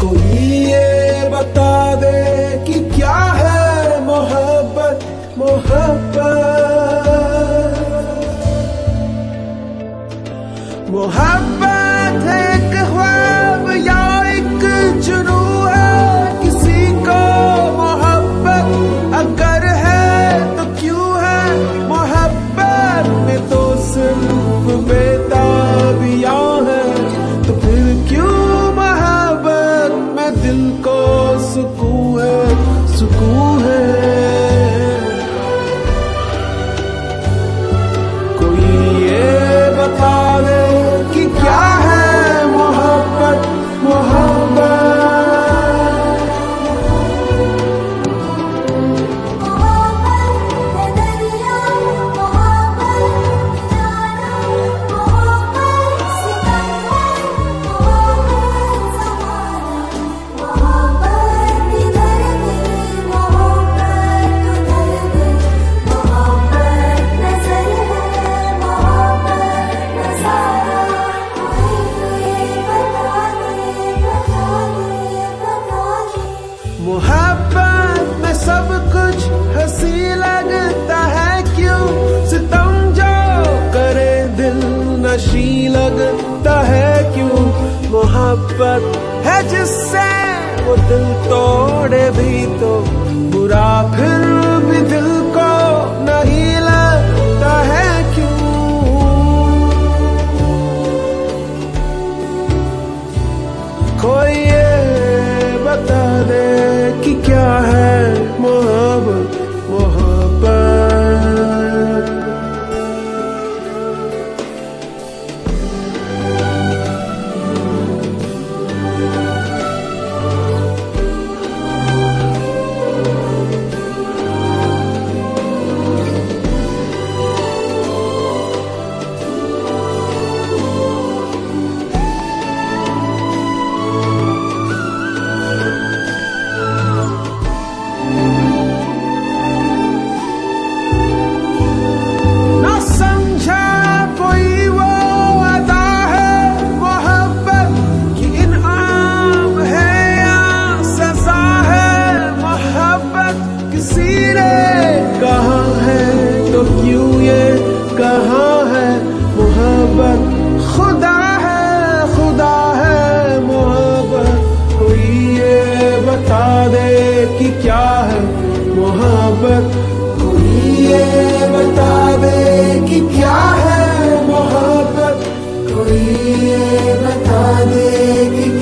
कोई ये बता दे कि क्या है मोहब्बत मोहब्बत? मोहब्बत एक ख्वाब या एक जुनू है? किसी को मोहब्बत अगर है तो क्यों है? मोहब्बत में तो सिर्फ़ मेरे लगता है क्यों मोहब्बत है जिससे वो दिल तोड़े भी तो बुरा फिर भी दिल को नहीं लगता है क्यों? कोई ये बता दे कि क्या है बता दे कि